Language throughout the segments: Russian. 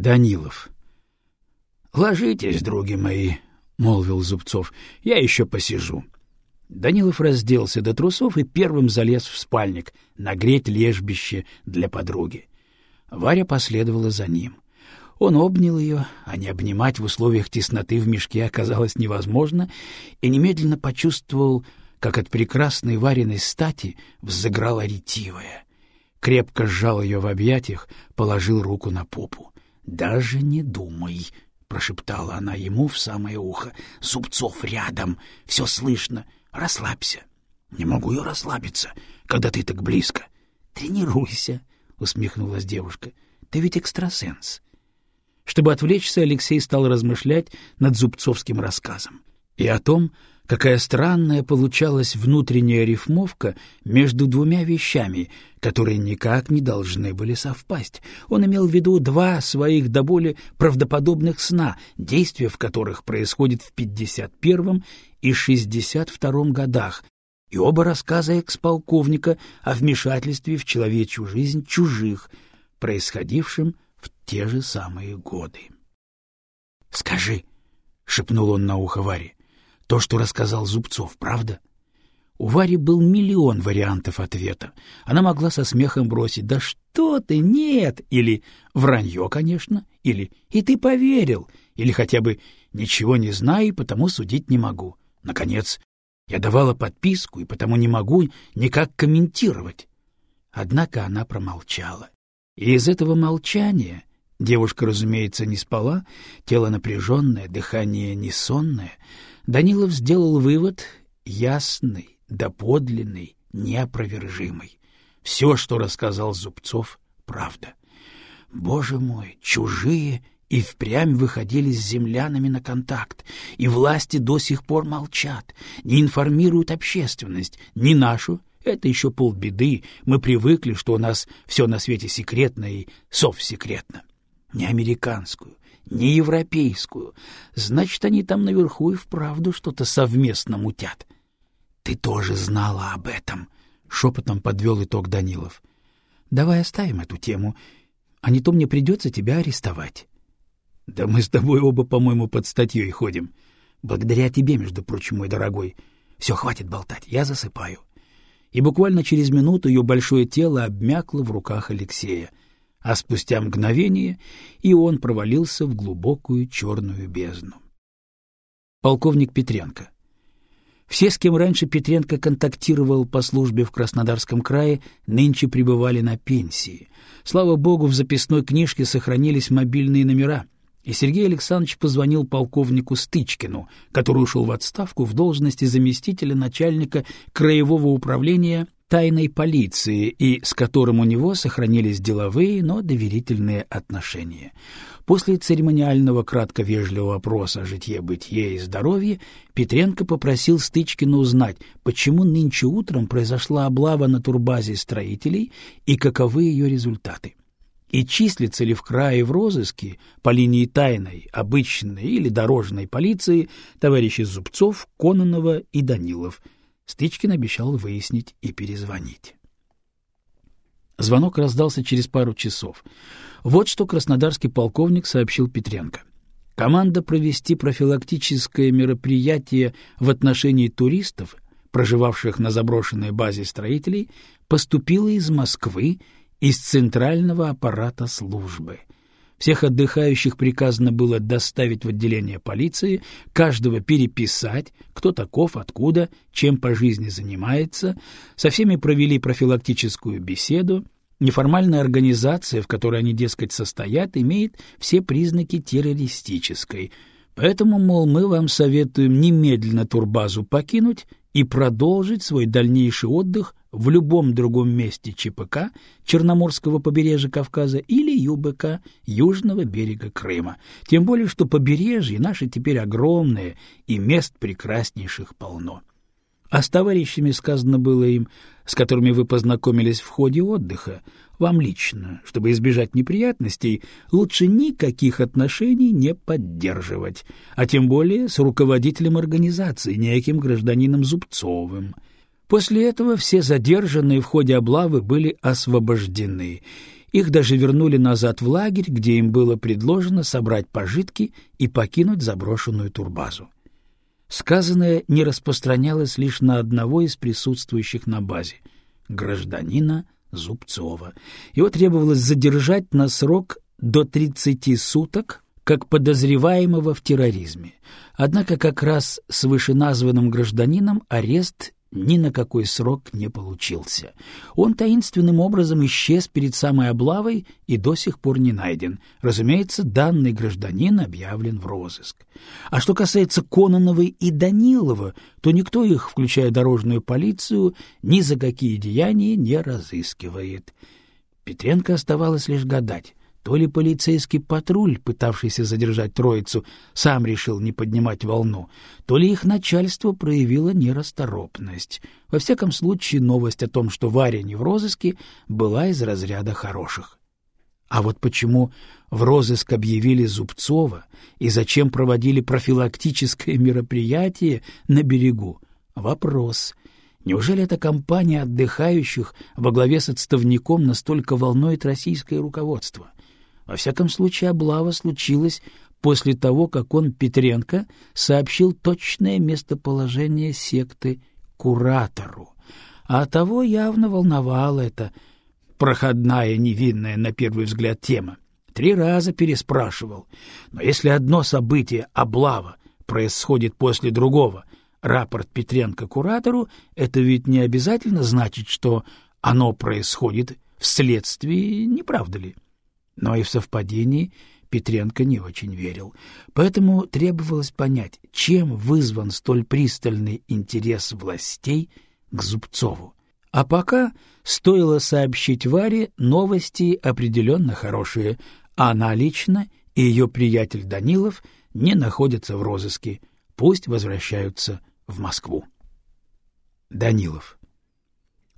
Данилов. Ложитесь, други мои, молвил Зубцов. Я еще посижу. Данилов разделся до трусов и первым залез в спальник нагреть лежбище для подруги. Варя последовала за ним. Он обнял ее, а не обнимать в условиях тесноты в мешке оказалось невозможно, и немедленно почувствовал, как от прекрасной Вариной стати взыграла ретивая. Крепко сжал ее в объятиях, положил руку на попу. «Даже не думай», — прошептала она ему в самое ухо. «Зубцов рядом, все слышно. Расслабься». «Не могу я расслабиться, когда ты так близко». «Тренируйся», — усмехнулась девушка. «Ты ведь экстрасенс». Чтобы отвлечься, Алексей стал размышлять над зубцовским рассказом и о том, какая странная получалась внутренняя рифмовка между двумя вещами, которые никак не должны были совпасть. Он имел в виду два своих до боли правдоподобных сна, действия в которых происходит в 51 и 62 годах, и оба рассказа экс-полковника о вмешательстве в человечью жизнь чужих, происходившем в те же самые годы. — Скажи, — шепнул он на ухо Варе, то, что рассказал Зубцов, правда? У Вари был миллион вариантов ответа. Она могла со смехом бросить «Да что ты, нет!» или «Вранье, конечно!» или «И ты поверил!» или хотя бы «Ничего не знаю и потому судить не могу». Наконец, я давала подписку и потому не могу никак комментировать. Однако она промолчала. И из этого молчания девушка, разумеется, не спала, тело напряженное, дыхание несонное — Данилов сделал вывод ясный, доподлинный, неопровержимый. Все, что рассказал Зубцов, — правда. Боже мой, чужие и впрямь выходили с землянами на контакт, и власти до сих пор молчат, не информируют общественность, ни нашу, это еще полбеды, мы привыкли, что у нас все на свете секретно и совсекретно, не американскую, не европейскую. Значит, они там наверху и вправду что-то совместно мутят. — Ты тоже знала об этом, — шепотом подвел итог Данилов. — Давай оставим эту тему, а не то мне придется тебя арестовать. — Да мы с тобой оба, по-моему, под статьей ходим. Благодаря тебе, между прочим, мой дорогой. Все, хватит болтать, я засыпаю. И буквально через минуту ее большое тело обмякло в руках Алексея — а спустя мгновение и он провалился в глубокую черную бездну. Полковник Петренко Все, с кем раньше Петренко контактировал по службе в Краснодарском крае, нынче пребывали на пенсии. Слава богу, в записной книжке сохранились мобильные номера — и Сергей Александрович позвонил полковнику Стычкину, который ушел в отставку в должности заместителя начальника краевого управления тайной полиции и с которым у него сохранились деловые, но доверительные отношения. После церемониального кратко-вежливого опроса о житье-бытие и здоровье Петренко попросил Стычкина узнать, почему нынче утром произошла облава на турбазе строителей и каковы ее результаты. И числится ли в крае в розыске по линии тайной, обычной или дорожной полиции товарищи Зубцов, Кононова и Данилов – Стычкин обещал выяснить и перезвонить. Звонок раздался через пару часов. Вот что краснодарский полковник сообщил Петренко. Команда провести профилактическое мероприятие в отношении туристов, проживавших на заброшенной базе строителей, поступила из Москвы, из центрального аппарата службы — всех отдыхающих приказано было доставить в отделение полиции, каждого переписать, кто таков, откуда, чем по жизни занимается. Со всеми провели профилактическую беседу. Неформальная организация, в которой они, дескать, состоят, имеет все признаки террористической. Поэтому, мол, мы вам советуем немедленно турбазу покинуть и продолжить свой дальнейший отдых в любом другом месте ЧПК Черноморского побережья Кавказа или ЮБК Южного берега Крыма. Тем более, что побережье наше теперь огромное и мест прекраснейших полно. А с товарищами сказано было им, с которыми вы познакомились в ходе отдыха, вам лично, чтобы избежать неприятностей, лучше никаких отношений не поддерживать, а тем более с руководителем организации, неким гражданином Зубцовым. После этого все задержанные в ходе облавы были освобождены, Их даже вернули назад в лагерь, где им было предложено собрать пожитки и покинуть заброшенную турбазу. Сказанное не распространялось лишь на одного из присутствующих на базе — гражданина Зубцова. Его требовалось задержать на срок до 30 суток как подозреваемого в терроризме. Однако как раз с вышеназванным гражданином арест ни на какой срок не получился. Он таинственным образом исчез перед самой облавой и до сих пор не найден. Разумеется, данный гражданин объявлен в розыск. А что касается Кононовой и Данилова, то никто их, включая дорожную полицию, ни за какие деяния не разыскивает. Петренко оставалось лишь гадать, то ли полицейский патруль, пытавшийся задержать троицу, сам решил не поднимать волну, то ли их начальство проявило нерасторопность. Во всяком случае, новость о том, что Варя не в розыске, была из разряда хороших. А вот почему в розыск объявили Зубцова и зачем проводили профилактическое мероприятие на берегу? Вопрос. Неужели эта компания отдыхающих во главе с отставником настолько волнует российское руководство? Во всяком случае, облава случилась после того, как он, Петренко, сообщил точное местоположение секты куратору. А того явно волновала эта проходная, невинная на первый взгляд тема. Три раза переспрашивал. Но если одно событие, облава, происходит после другого, рапорт Петренко куратору, это ведь не обязательно значит, что оно происходит вследствие, не правда ли? Но и в совпадении Петренко не очень верил. Поэтому требовалось понять, чем вызван столь пристальный интерес властей к Зубцову. А пока стоило сообщить Варе новости определенно хорошие. а Она лично и ее приятель Данилов не находятся в розыске. Пусть возвращаются в Москву. Данилов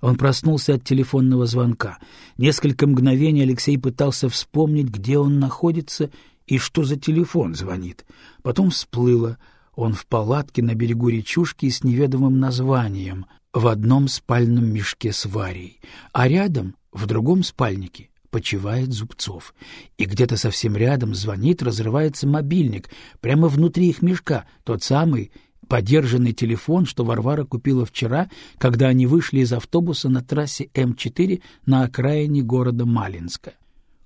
он проснулся от телефонного звонка. Несколько мгновений Алексей пытался вспомнить, где он находится и что за телефон звонит. Потом всплыло. Он в палатке на берегу речушки с неведомым названием, в одном спальном мешке с Варей, а рядом, в другом спальнике, почивает Зубцов. И где-то совсем рядом звонит, разрывается мобильник, прямо внутри их мешка, тот самый, подержанный телефон, что Варвара купила вчера, когда они вышли из автобуса на трассе М4 на окраине города Малинска.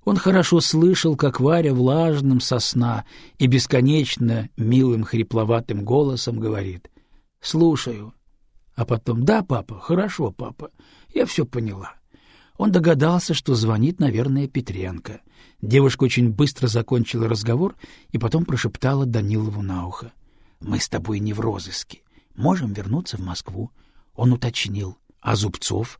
Он хорошо слышал, как Варя влажным сосна и бесконечно милым хрипловатым голосом говорит «Слушаю». А потом «Да, папа, хорошо, папа, я все поняла». Он догадался, что звонит, наверное, Петренко. Девушка очень быстро закончила разговор и потом прошептала Данилову на ухо. Мы с тобой не в розыске. Можем вернуться в Москву. Он уточнил. А Зубцов?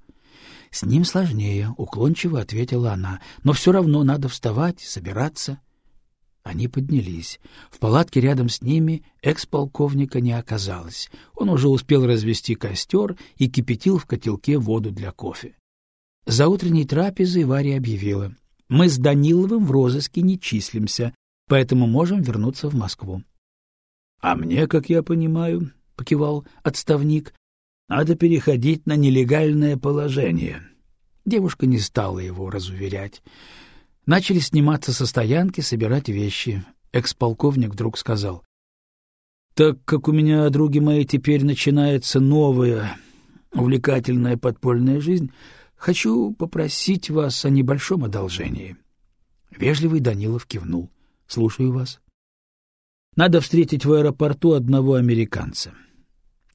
С ним сложнее, уклончиво ответила она. Но все равно надо вставать, собираться. Они поднялись. В палатке рядом с ними экс-полковника не оказалось. Он уже успел развести костер и кипятил в котелке воду для кофе. За утренней трапезой Варя объявила. «Мы с Даниловым в розыске не числимся, поэтому можем вернуться в Москву. — А мне, как я понимаю, — покивал отставник, — надо переходить на нелегальное положение. Девушка не стала его разуверять. Начали сниматься со стоянки, собирать вещи. Экс-полковник вдруг сказал. — Так как у меня, други мои, теперь начинается новая увлекательная подпольная жизнь, хочу попросить вас о небольшом одолжении. Вежливый Данилов кивнул. — Слушаю вас. — надо встретить в аэропорту одного американца.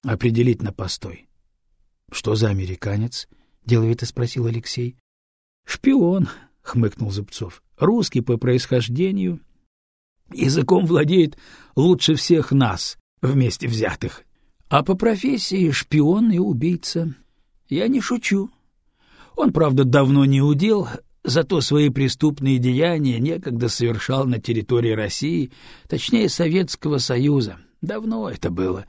Определить на постой. — Что за американец? — деловито спросил Алексей. — Шпион, — хмыкнул Зубцов. — Русский по происхождению. Языком владеет лучше всех нас, вместе взятых. А по профессии шпион и убийца. Я не шучу. Он, правда, давно не удел, Зато свои преступные деяния некогда совершал на территории России, точнее Советского Союза. Давно это было.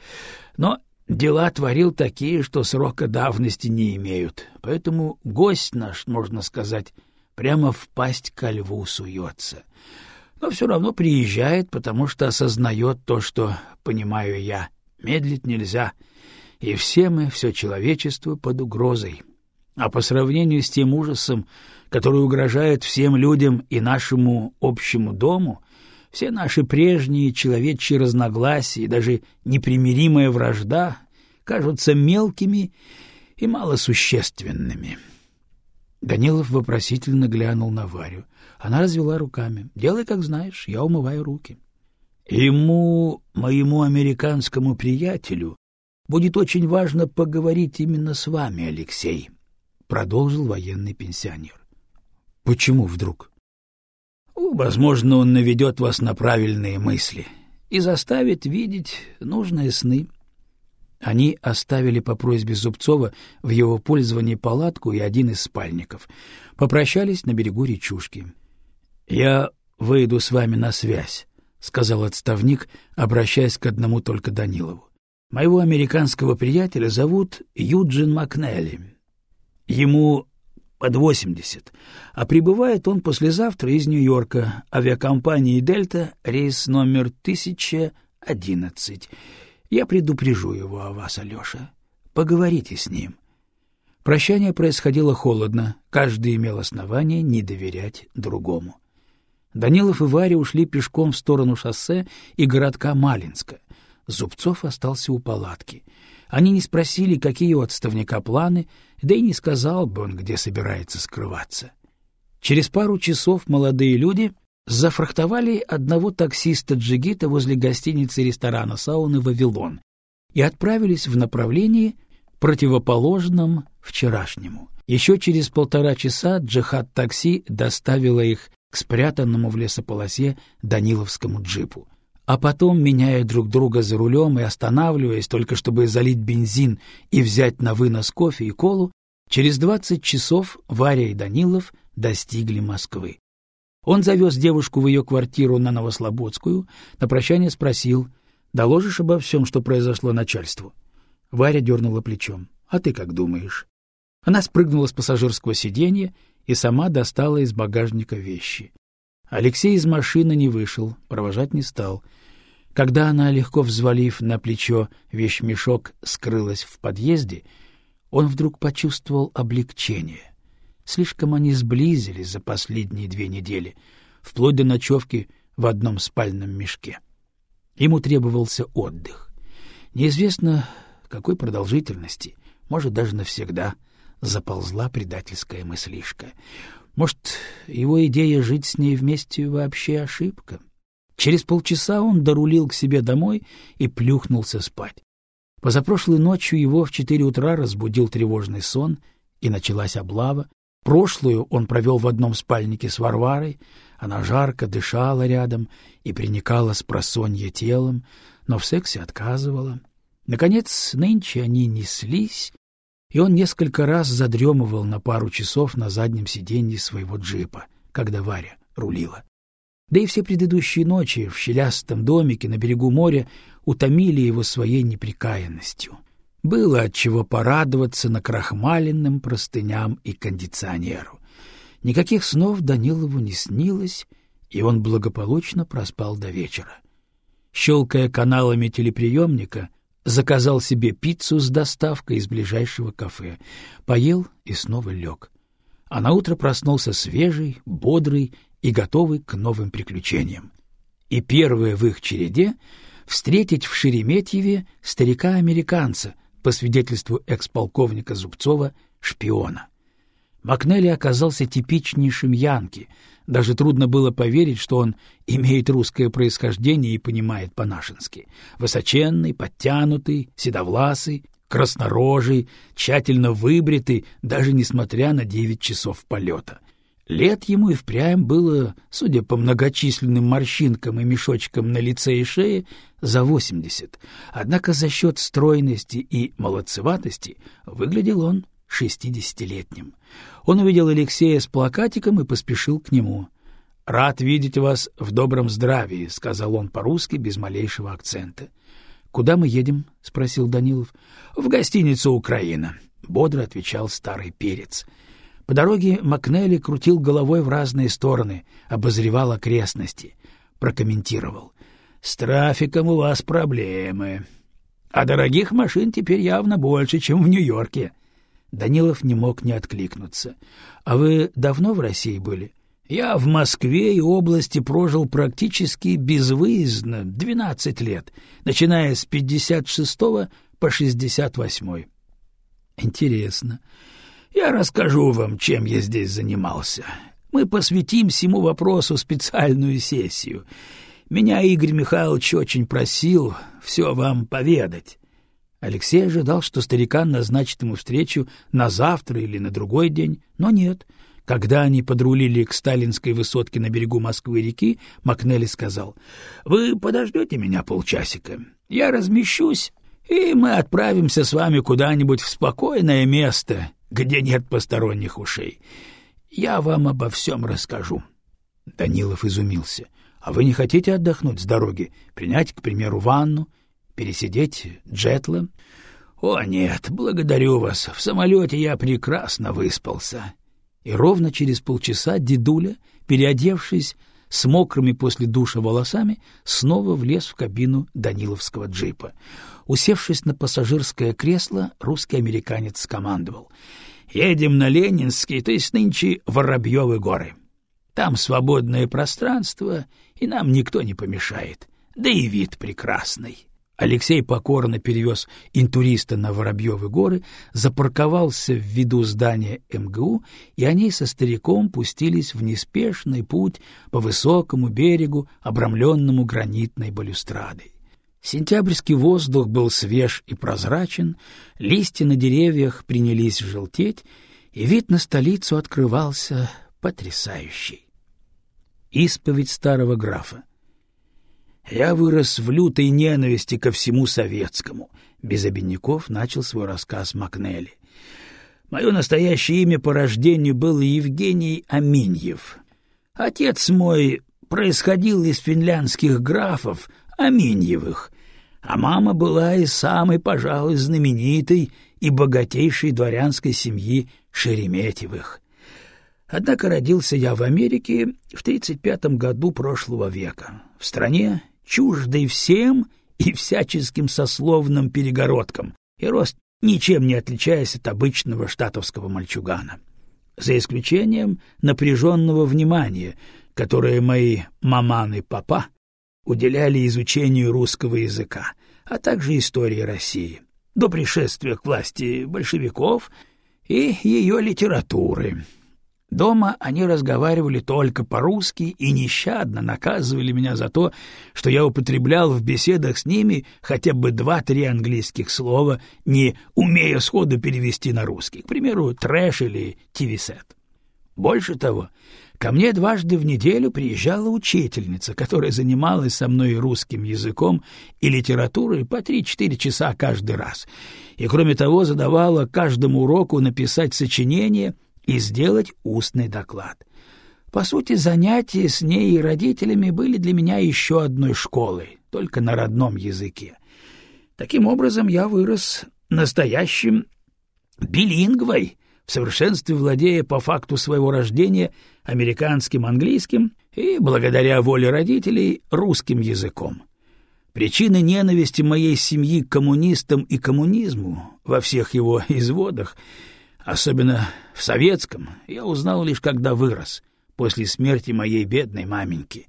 Но дела творил такие, что срока давности не имеют. Поэтому гость наш, можно сказать, прямо в пасть ко льву суется. Но все равно приезжает, потому что осознает то, что понимаю я. Медлить нельзя, и все мы, все человечество под угрозой. А по сравнению с тем ужасом, который угрожает всем людям и нашему общему дому, все наши прежние человечьи разногласия и даже непримиримая вражда кажутся мелкими и малосущественными. Данилов вопросительно глянул на Варю. Она развела руками. «Делай, как знаешь, я умываю руки». «Ему, моему американскому приятелю, будет очень важно поговорить именно с вами, Алексей», — продолжил военный пенсионер. «Почему вдруг?» «Возможно, он наведет вас на правильные мысли и заставит видеть нужные сны». Они оставили по просьбе Зубцова в его пользовании палатку и один из спальников. Попрощались на берегу речушки. — Я выйду с вами на связь, — сказал отставник, обращаясь к одному только Данилову. — Моего американского приятеля зовут Юджин Макнелли. Ему под восемьдесят, а прибывает он послезавтра из Нью-Йорка, авиакомпании «Дельта», рейс номер 1011. Я предупрежу его о вас, Алёша. Поговорите с ним. Прощание происходило холодно, каждый имел основание не доверять другому. Данилов и Варя ушли пешком в сторону шоссе и городка Малинска. Зубцов остался у палатки. Они не спросили, какие у отставника планы, да и не сказал бы он, где собирается скрываться. Через пару часов молодые люди зафрахтовали одного таксиста-джигита возле гостиницы-ресторана сауны «Вавилон» и отправились в направлении, противоположном вчерашнему. Еще через полтора часа джихад-такси доставило их к спрятанному в лесополосе Даниловскому джипу. А потом, меняя друг друга за рулем и останавливаясь только чтобы залить бензин и взять на вынос кофе и колу, через двадцать часов Варя и Данилов достигли Москвы. Он завез девушку в ее квартиру на Новослободскую, на прощание спросил, «Доложишь обо всем, что произошло начальству?» Варя дернула плечом. «А ты как думаешь?» Она спрыгнула с пассажирского сиденья и сама достала из багажника вещи. Алексей из машины не вышел, провожать не стал. Когда она, легко взвалив на плечо вещмешок, скрылась в подъезде, он вдруг почувствовал облегчение. Слишком они сблизились за последние две недели, вплоть до ночевки в одном спальном мешке. Ему требовался отдых. Неизвестно, какой продолжительности, может, даже навсегда, заползла предательская мыслишка. Может, его идея жить с ней вместе вообще ошибка? Через полчаса он дорулил к себе домой и плюхнулся спать. Позапрошлой ночью его в четыре утра разбудил тревожный сон, и началась облава, Прошлую он провел в одном спальнике с Варварой, она жарко дышала рядом и приникала с просонья телом, но в сексе отказывала. Наконец, нынче они неслись, и он несколько раз задремывал на пару часов на заднем сиденье своего джипа, когда Варя рулила. Да и все предыдущие ночи в щелястом домике на берегу моря утомили его своей неприкаянностью. Было от чего порадоваться на крахмаленным простыням и кондиционеру. Никаких снов Данилову не снилось, и он благополучно проспал до вечера. Щелкая каналами телеприемника, заказал себе пиццу с доставкой из ближайшего кафе, поел и снова лег. А наутро проснулся свежий, бодрый и готовый к новым приключениям. И первое в их череде — встретить в Шереметьеве старика-американца, по свидетельству экс-полковника Зубцова, шпиона. Макнелли оказался типичнейшим янки. Даже трудно было поверить, что он имеет русское происхождение и понимает по-нашенски. Высоченный, подтянутый, седовласый, краснорожий, тщательно выбритый, даже несмотря на девять часов полета. Лет ему и впрямь было, судя по многочисленным морщинкам и мешочкам на лице и шее, за восемьдесят. Однако за счет стройности и молодцеватости выглядел он шестидесятилетним. Он увидел Алексея с плакатиком и поспешил к нему. — Рад видеть вас в добром здравии, — сказал он по-русски без малейшего акцента. — Куда мы едем? — спросил Данилов. — В гостиницу «Украина», — бодро отвечал старый перец. — по дороге Макнелли крутил головой в разные стороны, обозревал окрестности, прокомментировал. «С трафиком у вас проблемы. А дорогих машин теперь явно больше, чем в Нью-Йорке». Данилов не мог не откликнуться. — А вы давно в России были? — Я в Москве и области прожил практически безвыездно двенадцать лет, начиная с пятьдесят шестого по шестьдесят восьмой. — Интересно. Я расскажу вам, чем я здесь занимался. Мы посвятим всему вопросу специальную сессию. Меня Игорь Михайлович очень просил все вам поведать. Алексей ожидал, что старикан назначит ему встречу на завтра или на другой день, но нет. Когда они подрулили к сталинской высотке на берегу Москвы-реки, Макнелли сказал, «Вы подождете меня полчасика. Я размещусь, и мы отправимся с вами куда-нибудь в спокойное место, где нет посторонних ушей. Я вам обо всем расскажу». Данилов изумился. «А вы не хотите отдохнуть с дороги, принять, к примеру, ванну?» Пересидеть джетла? О, нет, благодарю вас. В самолете я прекрасно выспался. И ровно через полчаса дедуля, переодевшись с мокрыми после душа волосами, снова влез в кабину Даниловского джипа. Усевшись на пассажирское кресло, русский американец скомандовал. «Едем на Ленинский, то есть нынче Воробьевы горы. Там свободное пространство, и нам никто не помешает. Да и вид прекрасный». Алексей покорно перевез интуриста на Воробьевы горы, запарковался в виду здания МГУ, и они со стариком пустились в неспешный путь по высокому берегу, обрамленному гранитной балюстрадой. Сентябрьский воздух был свеж и прозрачен, листья на деревьях принялись желтеть, и вид на столицу открывался потрясающий. Исповедь старого графа я вырос в лютой ненависти ко всему советскому. Без обиняков начал свой рассказ Макнелли. Мое настоящее имя по рождению было Евгений Аминьев. Отец мой происходил из финляндских графов Аминьевых, а мама была из самой, пожалуй, знаменитой и богатейшей дворянской семьи Шереметьевых. Однако родился я в Америке в 35 году прошлого века, в стране, чуждый всем и всяческим сословным перегородкам, и рост ничем не отличаясь от обычного штатовского мальчугана. За исключением напряженного внимания, которое мои маман и папа уделяли изучению русского языка, а также истории России, до пришествия к власти большевиков и ее литературы, Дома они разговаривали только по-русски и нещадно наказывали меня за то, что я употреблял в беседах с ними хотя бы два-три английских слова, не умея сходу перевести на русский, к примеру, трэш или тивисет. Больше того, ко мне дважды в неделю приезжала учительница, которая занималась со мной русским языком и литературой по три-четыре часа каждый раз, и, кроме того, задавала каждому уроку написать сочинение — и сделать устный доклад. По сути, занятия с ней и родителями были для меня еще одной школой, только на родном языке. Таким образом, я вырос настоящим билингвой, в совершенстве владея по факту своего рождения американским английским и, благодаря воле родителей, русским языком. Причины ненависти моей семьи к коммунистам и коммунизму во всех его изводах — Особенно в советском я узнал лишь когда вырос, после смерти моей бедной маменьки.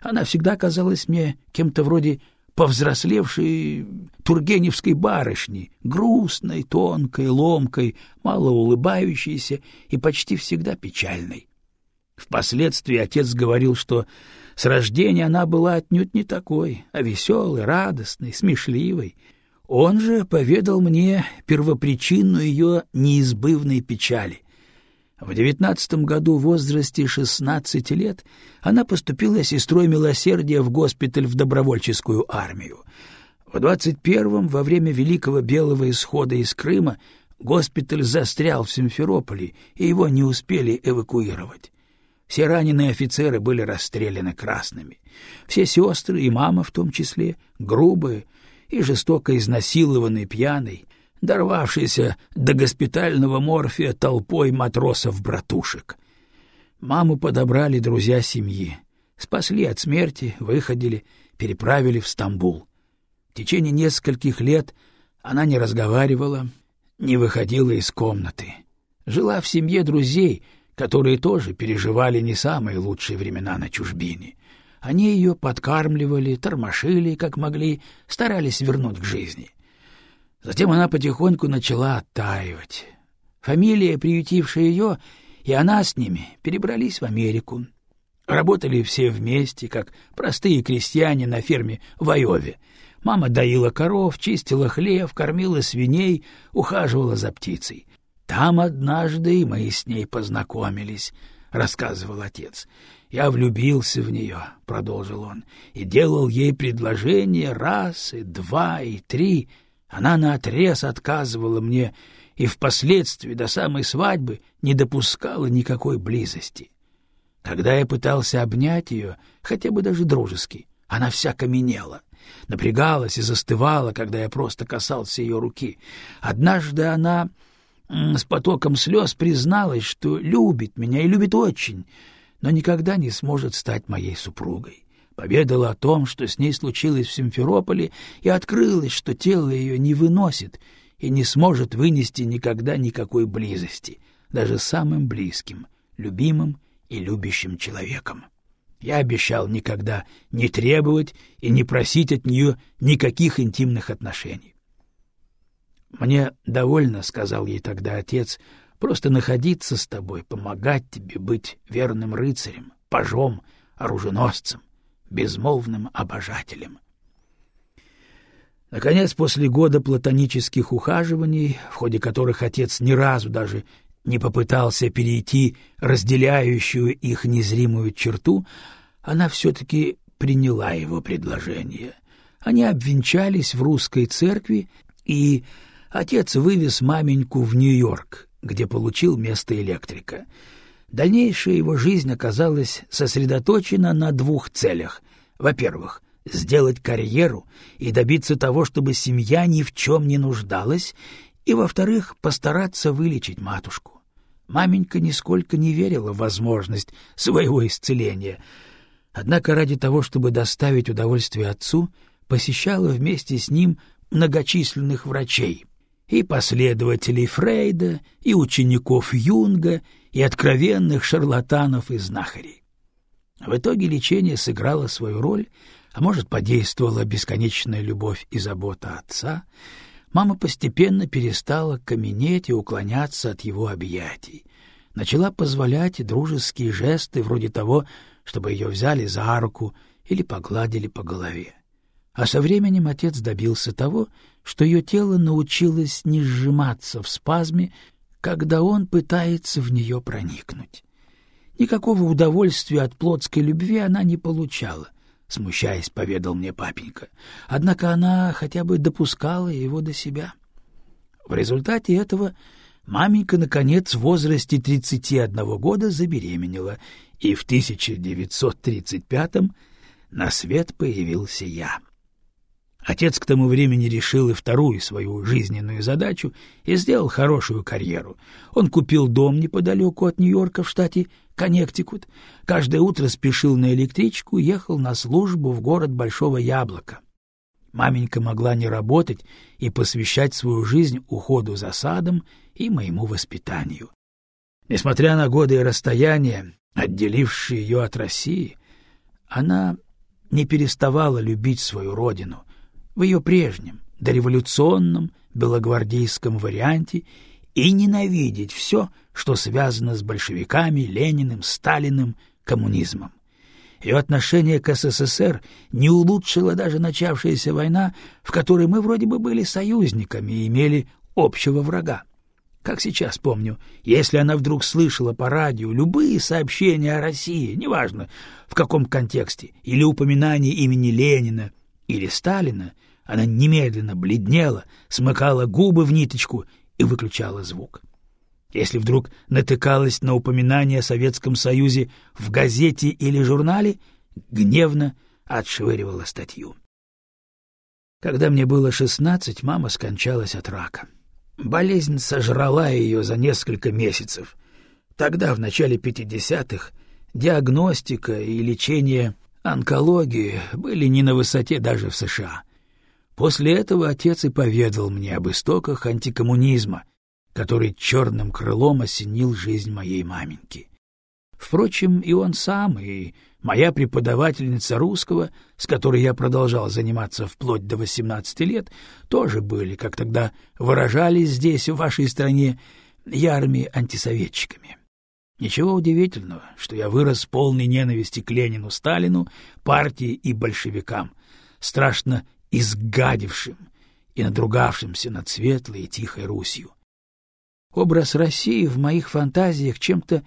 Она всегда казалась мне кем-то вроде повзрослевшей тургеневской барышни, грустной, тонкой, ломкой, мало улыбающейся и почти всегда печальной. Впоследствии отец говорил, что с рождения она была отнюдь не такой, а веселой, радостной, смешливой, он же поведал мне первопричину ее неизбывной печали. В девятнадцатом году в возрасте шестнадцати лет она поступила сестрой милосердия в госпиталь в добровольческую армию. В двадцать первом, во время Великого Белого исхода из Крыма, госпиталь застрял в Симферополе, и его не успели эвакуировать. Все раненые офицеры были расстреляны красными. Все сестры, и мама в том числе, грубые, и жестоко изнасилованный пьяный, дорвавшийся до госпитального морфия толпой матросов-братушек. Маму подобрали друзья семьи, спасли от смерти, выходили, переправили в Стамбул. В течение нескольких лет она не разговаривала, не выходила из комнаты. Жила в семье друзей, которые тоже переживали не самые лучшие времена на чужбине. Они ее подкармливали, тормошили, как могли, старались вернуть к жизни. Затем она потихоньку начала оттаивать. Фамилия, приютившая ее, и она с ними перебрались в Америку. Работали все вместе, как простые крестьяне на ферме в Айове. Мама доила коров, чистила хлеб, кормила свиней, ухаживала за птицей. Там однажды мы с ней познакомились, — рассказывал отец. Я влюбился в нее, — продолжил он, — и делал ей предложения раз, и два, и три. Она наотрез отказывала мне и впоследствии до самой свадьбы не допускала никакой близости. Когда я пытался обнять ее, хотя бы даже дружески, она вся каменела, напрягалась и застывала, когда я просто касался ее руки. Однажды она с потоком слез призналась, что любит меня и любит очень, но никогда не сможет стать моей супругой. Поведала о том, что с ней случилось в Симферополе, и открылось, что тело ее не выносит — и не сможет вынести никогда никакой близости, даже самым близким, любимым и любящим человеком. Я обещал никогда не требовать и не просить от нее никаких интимных отношений. «Мне довольно, — сказал ей тогда отец, — просто находиться с тобой, помогать тебе быть верным рыцарем, пажом, оруженосцем, безмолвным обожателем». Наконец, после года платонических ухаживаний, в ходе которых отец ни разу даже не попытался перейти разделяющую их незримую черту, она все-таки приняла его предложение. Они обвенчались в русской церкви, и отец вывез маменьку в Нью-Йорк, где получил место электрика. Дальнейшая его жизнь оказалась сосредоточена на двух целях. Во-первых, сделать карьеру и добиться того, чтобы семья ни в чем не нуждалась, и, во-вторых, постараться вылечить матушку. Маменька нисколько не верила в возможность своего исцеления, однако ради того, чтобы доставить удовольствие отцу, посещала вместе с ним многочисленных врачей, и последователей Фрейда, и учеников Юнга, и откровенных шарлатанов и знахарей. В итоге лечение сыграло свою роль — а может, подействовала бесконечная любовь и забота отца, мама постепенно перестала каменеть и уклоняться от его объятий. Начала позволять дружеские жесты вроде того, чтобы ее взяли за руку или погладили по голове. А со временем отец добился того, что ее тело научилось не сжиматься в спазме, когда он пытается в нее проникнуть. Никакого удовольствия от плотской любви она не получала — смущаясь, поведал мне папенька. Однако она хотя бы допускала его до себя. В результате этого маменька, наконец, в возрасте 31 года забеременела, и в 1935-м на свет появился я. Отец к тому времени решил и вторую свою жизненную задачу и сделал хорошую карьеру. Он купил дом неподалеку от Нью-Йорка в штате Коннектикут. Каждое утро спешил на электричку, ехал на службу в город Большого Яблока. Маменька могла не работать и посвящать свою жизнь уходу за садом и моему воспитанию. Несмотря на годы и расстояния, отделившие ее от России, она не переставала любить свою родину в ее прежнем, дореволюционном, белогвардейском варианте и ненавидеть все, что связано с большевиками, Лениным, Сталиным, коммунизмом. Ее отношение к СССР не улучшила даже начавшаяся война, в которой мы вроде бы были союзниками и имели общего врага. Как сейчас помню, если она вдруг слышала по радио любые сообщения о России, неважно в каком контексте, или упоминание имени Ленина или Сталина, она немедленно бледнела, смыкала губы в ниточку и выключала звук. Если вдруг натыкалась на упоминание о Советском Союзе в газете или журнале, гневно отшвыривала статью. Когда мне было шестнадцать, мама скончалась от рака. Болезнь сожрала ее за несколько месяцев. Тогда, в начале пятидесятых, диагностика и лечение онкологии были не на высоте даже в США. После этого отец и поведал мне об истоках антикоммунизма, который черным крылом осенил жизнь моей маменьки. Впрочем, и он сам, и моя преподавательница русского, с которой я продолжал заниматься вплоть до восемнадцати лет, тоже были, как тогда выражались здесь, в вашей стране, ярыми антисоветчиками. Ничего удивительного, что я вырос полной ненависти к Ленину, Сталину, партии и большевикам, страшно изгадившим и надругавшимся над светлой и тихой Русью. Образ России в моих фантазиях чем-то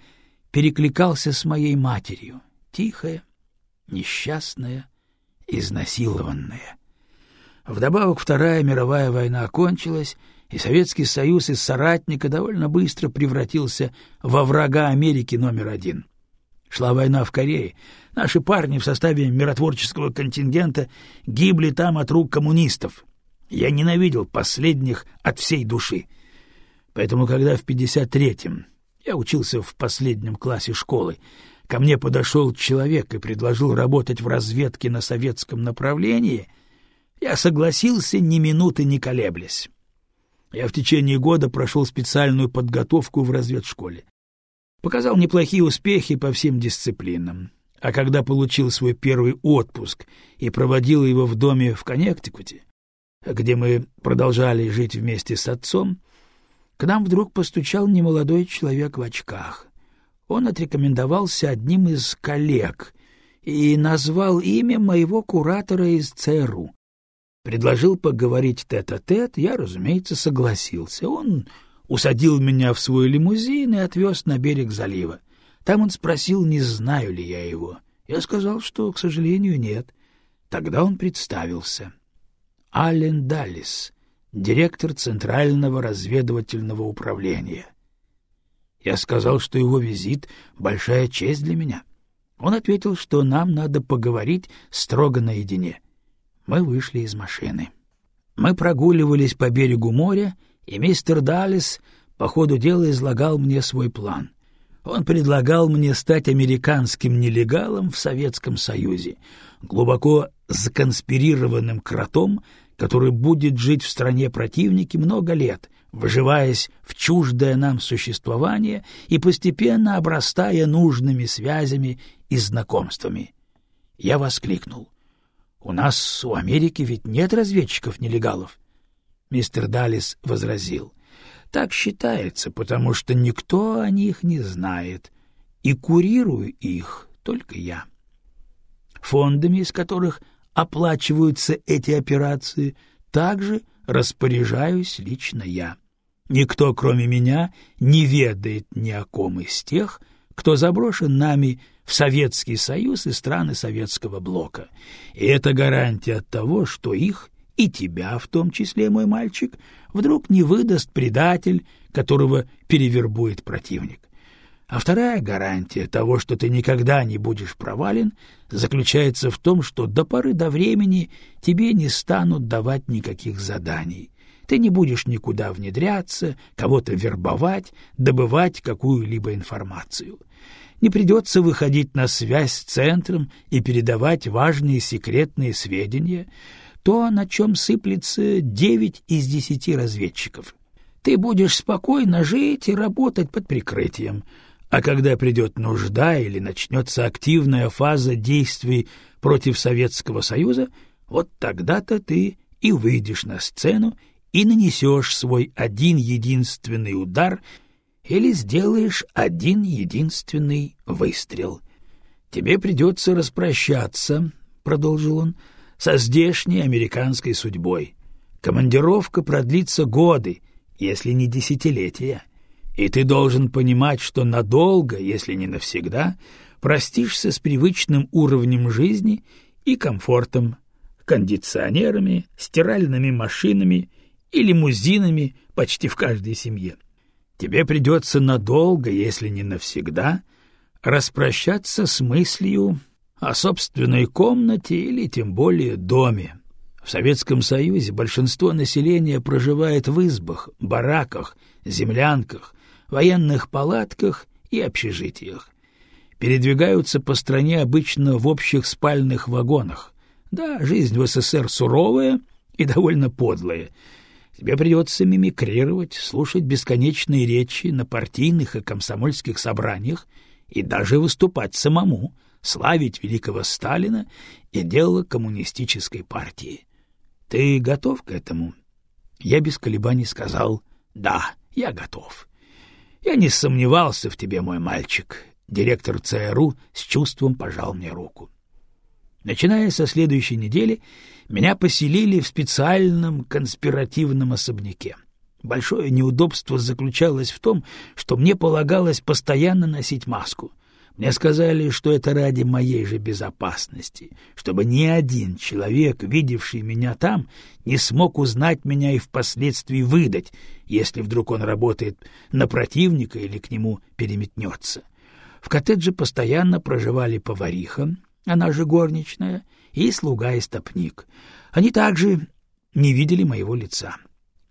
перекликался с моей матерью, тихая, несчастная, изнасилованная. Вдобавок Вторая мировая война окончилась, и Советский Союз из соратника довольно быстро превратился во врага Америки номер один. Шла война в Корее. Наши парни в составе миротворческого контингента гибли там от рук коммунистов. Я ненавидел последних от всей души. Поэтому, когда в 53-м я учился в последнем классе школы, ко мне подошел человек и предложил работать в разведке на советском направлении, я согласился ни минуты не колеблясь. Я в течение года прошел специальную подготовку в разведшколе. Показал неплохие успехи по всем дисциплинам. А когда получил свой первый отпуск и проводил его в доме в Коннектикуте, где мы продолжали жить вместе с отцом, к нам вдруг постучал немолодой человек в очках. Он отрекомендовался одним из коллег и назвал имя моего куратора из ЦРУ. Предложил поговорить тет-а-тет, -тет, я, разумеется, согласился. Он усадил меня в свой лимузин и отвез на берег залива. Там он спросил, не знаю ли я его. Я сказал, что, к сожалению, нет. Тогда он представился. Аллен Даллис, директор Центрального разведывательного управления. Я сказал, что его визит — большая честь для меня. Он ответил, что нам надо поговорить строго наедине мы вышли из машины. Мы прогуливались по берегу моря, и мистер Даллес по ходу дела излагал мне свой план. Он предлагал мне стать американским нелегалом в Советском Союзе, глубоко законспирированным кротом, который будет жить в стране противники много лет, выживаясь в чуждое нам существование и постепенно обрастая нужными связями и знакомствами. Я воскликнул. У нас, у Америки, ведь нет разведчиков-нелегалов. Мистер Даллис возразил. Так считается, потому что никто о них не знает, и курирую их только я. Фондами, из которых оплачиваются эти операции, также распоряжаюсь лично я. Никто, кроме меня, не ведает ни о ком из тех, кто заброшен нами в Советский Союз и страны Советского Блока. И это гарантия от того, что их, и тебя в том числе, мой мальчик, вдруг не выдаст предатель, которого перевербует противник. А вторая гарантия того, что ты никогда не будешь провален, заключается в том, что до поры до времени тебе не станут давать никаких заданий. Ты не будешь никуда внедряться, кого-то вербовать, добывать какую-либо информацию не придется выходить на связь с центром и передавать важные секретные сведения, то, на чем сыплется девять из десяти разведчиков. Ты будешь спокойно жить и работать под прикрытием, а когда придет нужда или начнется активная фаза действий против Советского Союза, вот тогда-то ты и выйдешь на сцену и нанесешь свой один единственный удар — или сделаешь один единственный выстрел. Тебе придется распрощаться, — продолжил он, — со здешней американской судьбой. Командировка продлится годы, если не десятилетия, и ты должен понимать, что надолго, если не навсегда, простишься с привычным уровнем жизни и комфортом, кондиционерами, стиральными машинами и лимузинами почти в каждой семье. Тебе придется надолго, если не навсегда, распрощаться с мыслью о собственной комнате или тем более доме. В Советском Союзе большинство населения проживает в избах, бараках, землянках, военных палатках и общежитиях. Передвигаются по стране обычно в общих спальных вагонах. Да, жизнь в СССР суровая и довольно подлая — Тебе придется мимикрировать, слушать бесконечные речи на партийных и комсомольских собраниях и даже выступать самому, славить великого Сталина и дело коммунистической партии. Ты готов к этому? Я без колебаний сказал «Да, я готов». Я не сомневался в тебе, мой мальчик. Директор ЦРУ с чувством пожал мне руку. Начиная со следующей недели, меня поселили в специальном конспиративном особняке. Большое неудобство заключалось в том, что мне полагалось постоянно носить маску. Мне сказали, что это ради моей же безопасности, чтобы ни один человек, видевший меня там, не смог узнать меня и впоследствии выдать, если вдруг он работает на противника или к нему переметнется. В коттедже постоянно проживали повариха, она же горничная, и слуга-истопник. Они также не видели моего лица.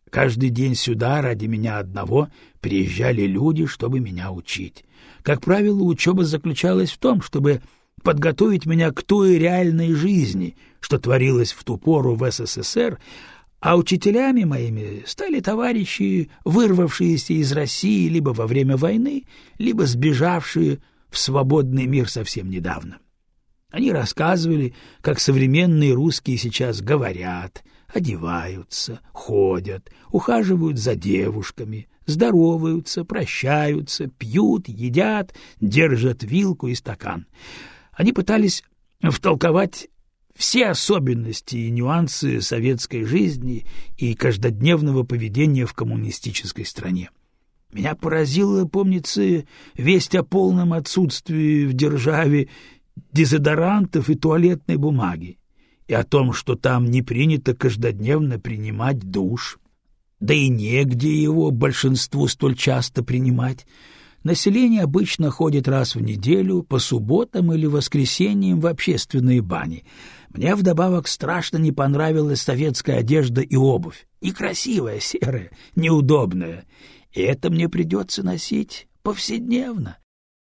Каждый день сюда ради меня одного приезжали люди, чтобы меня учить. Как правило, учеба заключалась в том, чтобы подготовить меня к той реальной жизни, что творилось в ту пору в СССР, а учителями моими стали товарищи, вырвавшиеся из России либо во время войны, либо сбежавшие в свободный мир совсем недавно. Они рассказывали, как современные русские сейчас говорят, одеваются, ходят, ухаживают за девушками, здороваются, прощаются, пьют, едят, держат вилку и стакан. Они пытались втолковать все особенности и нюансы советской жизни и каждодневного поведения в коммунистической стране. Меня поразила, помнится, весть о полном отсутствии в державе дезодорантов и туалетной бумаги, и о том, что там не принято каждодневно принимать душ. Да и негде его большинству столь часто принимать. Население обычно ходит раз в неделю, по субботам или воскресеньям в общественные бани. Мне вдобавок страшно не понравилась советская одежда и обувь. И красивая, серая, неудобная. И это мне придется носить повседневно.